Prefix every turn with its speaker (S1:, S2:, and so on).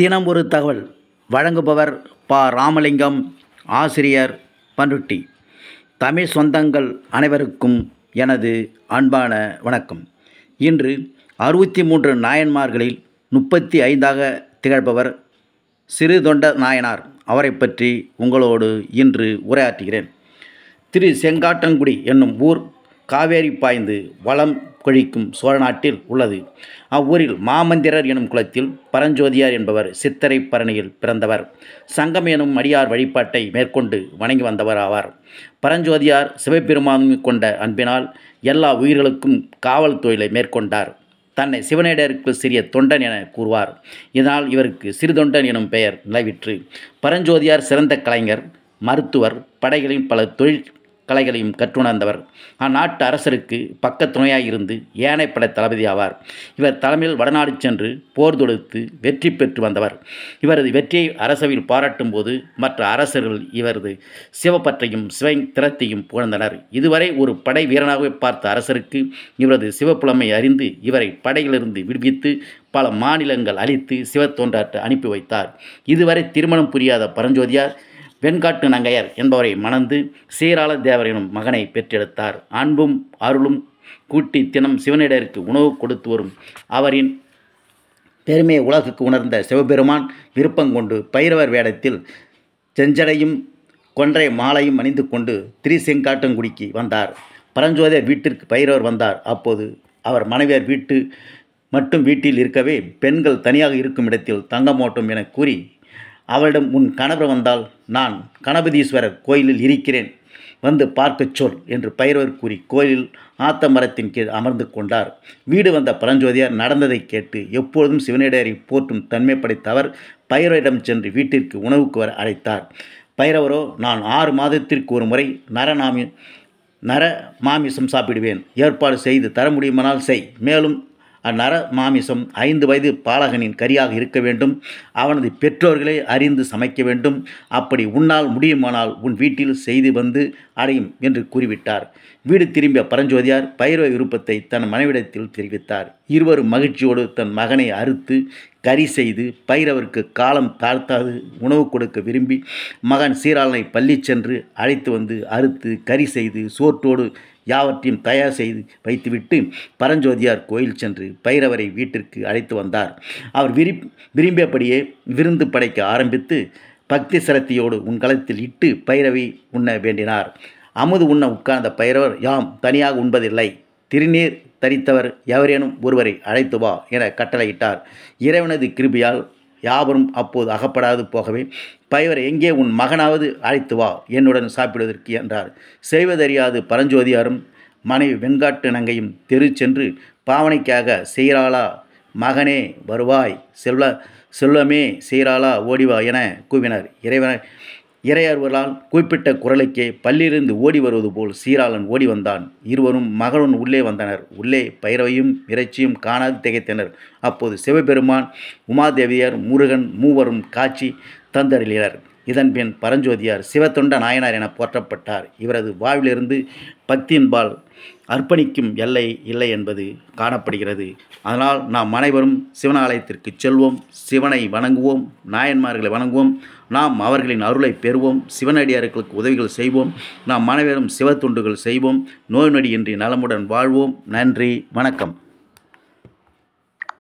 S1: தினம் ஒரு தகவல். வழங்குபவர் ப. ராமலிங்கம் ஆசிரியர் பண்ருட்டி தமிழ் சொந்தங்கள் அனைவருக்கும் எனது அன்பான வணக்கம். இன்று அறுபத்தி மூன்று நாயன்மார்களில் முப்பத்தி ஐந்தாக திகழ்பவர் சிறு தொண்ட நாயனார். அவரை பற்றி உங்களோடு இன்று உரையாற்றுகிறேன். திரு. செங்காட்டங்குடி என்னும் ஊர் காவேரி பாய்ந்து வளம் கொழிக்கும் சோழ நாட்டில் உள்ளது. அவ்வூரில் மாமந்திரர் எனும் குலத்தில் பரஞ்சோதியார் என்பவர் சித்தரை பரணியில் பிறந்தவர். சங்கம் எனும் அடியார் வழிபாட்டை மேற்கொண்டு வணங்கி வந்தவர் ஆவார் பரஞ்சோதியார் சிவபெருமானும் கொண்ட அன்பினால் எல்லா உயிர்களுக்கும் காவல் தொழிலை மேற்கொண்டார். தன்னை சிவனேடருக்கு சிறிய தொண்டன் என கூறுவார். இதனால் இவருக்கு சிறுதொண்டன் எனும் பெயர் நிலவிற்று. பரஞ்சோதியார் சிறந்த கலைஞர் மருத்துவர் படைகளின் பல தொழில் கலைகளையும் கற்றுணர்ந்தவர். அந்நாட்டு அரசருக்கு பக்க துணையாய் இருந்து ஏனைப்படை தளபதி ஆவார். இவர் தலைமையில் வடநாடு சென்று போர் தொடுத்து வெற்றி பெற்று வந்தவர். இவரது வெற்றியை அரசவையில் பாராட்டும் போது மற்ற அரசர்கள் இவரது சிவப்பற்றையும் சிவை திறத்தையும் புகழ்ந்தனர். இதுவரை ஒரு படை வீரனாகவே பார்த்த அரசருக்கு இவரது சிவப்புலமை அறிந்து இவரை படையிலிருந்து விடுவித்து பல மாநிலங்கள் அழித்து சிவத்தொண்டாற்ற அனுப்பி வைத்தார். இதுவரை திருமணம் புரியாத பரஞ்சோதியார் வெண்காட்டு நங்கையர் என்பவரை மணந்து சீராள தேவரனும் மகனை பெற்றெடுத்தார். அன்பும் அருளும் கூட்டி தினம் சிவனிடருக்கு உணவு கொடுத்து வரும் அவரின் பெருமையை உலகுக்கு உணர்ந்த சிவபெருமான் விருப்பம் கொண்டு பைரவர் வேடத்தில் செஞ்சடையும் கொன்றை மாலையும் அணிந்து கொண்டு திரிசெங்காட்டங்குடிக்கு வந்தார். பரஞ்சோதியர் வீட்டிற்கு பைரவர் வந்தார். அப்போது அவர் மனைவியர் வீட்டு மட்டும் வீட்டில் இருக்கவே பெண்கள் தனியாக இருக்கும் இடத்தில் தங்க மாட்டோம் என கூறி அவளிடம் உன் கணவர் வந்தால் நான் கணபதீஸ்வரர் கோயிலில் இருக்கிறேன். வந்து பார்க்கச் சொல் என்று பைரவர் கூறி கோயிலில் ஆத்த மரத்தின் கீழ் அமர்ந்து கொண்டார். வீடு வந்த பரஞ்சோதியார் நடந்ததை கேட்டு எப்பொழுதும் சிவனடியாரை போற்றும் தன்மை படைத்த அவர் பைரவரிடம் சென்று வீட்டிற்கு உணவுக்கு வர அழைத்தார். பைரவரோ நான் ஆறு மாதத்திற்கு ஒரு முறை நரநாமி நர மாமிசம் சாப்பிடுவேன். ஏற்பாடு செய்து தர முடியுமானால் செய். மேலும் அந்நர மாமிசம் ஐந்து வயது பாலகனின் கரியாக இருக்க வேண்டும். அவனது பெற்றோர்களை அறிந்து சமைக்க வேண்டும். அப்படி உன்னால் முடியுமானால் உன் வீட்டில் செய்து வந்து அடையும் என்று கூறிவிட்டார். வீடு திரும்பிய பரஞ்சோதியார் பைரவ விருப்பத்தை தன் மனைவிடத்தில் தெரிவித்தார். இருவரும் மகிழ்ச்சியோடு தன் மகனை அறுத்து கரி செய்து பைரவருக்கு காலம் தாழ்த்தாது உணவு கொடுக்க விரும்பி மகன் சீராளனை பள்ளி சென்று அழைத்து வந்து அறுத்து கரி செய்து சோற்றோடு யாவற்றையும் தயார் செய்து வைத்துவிட்டு பரஞ்சோதியார் கோயில் சென்று பைரவரை வீட்டிற்கு அழைத்து வந்தார். அவர் விரி விரும்பியபடியே விருந்து படைக்க ஆரம்பித்து பக்தி சிரத்தியோடு உன் களத்தில் இட்டு பைரவி உண்ண வேண்டினார். அமுது உண்ண உட்கார்ந்த பைரவர் யாம் தனியாக உண்பதில்லை. திருநீர் தரித்தவர் எவரேனும் ஒருவரை அழைத்து வா என கட்டளையிட்டார். இறைவனது கிருபியால் யாவரும் அப்போது அகப்படாது போகவே. பைவர் எங்கே உன் மகனாவது அழைத்து வா என்னுடன் சாப்பிடுவதற்கு என்றார். செய்வதறியாது பரஞ்சோதியாரும் மனைவி வெண்காட்டு நங்கையும் தெரு சென்று பாவனைக்காக செய்கிறாளா மகனே வருவாய் செல்வ செல்வமே செய்கிறாளா ஓடிவா என கூவினார். இறைவன இறையர்வரால் குறிப்பிட்ட குரலுக்கே பள்ளியிலிருந்து ஓடி வருவது போல் சீராளன் ஓடி வந்தான். இருவரும் மகளும் உள்ளே வந்தனர். உள்ளே பைரவையும் இறைச்சியும் காணாது திகைத்தனர். அப்போது சிவபெருமான் உமாதேவியர் முருகன் மூவரும் காட்சி தந்தருளினர். இதன்பின் பரஞ்சோதியார் சிவத்தொண்ட நாயனார் என போற்றப்பட்டார். இவரது வாழ்விலிருந்து பக்தியின்பால் அர்ப்பணிக்கும் எல்லை இல்லை என்பது காணப்படுகிறது. அதனால் நாம் அனைவரும் சிவனாலயத்திற்கு செல்வோம் சிவனை வணங்குவோம் நாயன்மார்களை வணங்குவோம் நாம் அவர்களின் அருளை பெறுவோம் சிவனடியார்களுக்கு உதவிகள் செய்வோம் நாம் அனைவரும் சிவத்துண்டுகள் செய்வோம் நோய் நொடியின்றி நலமுடன் வாழ்வோம். நன்றி வணக்கம்.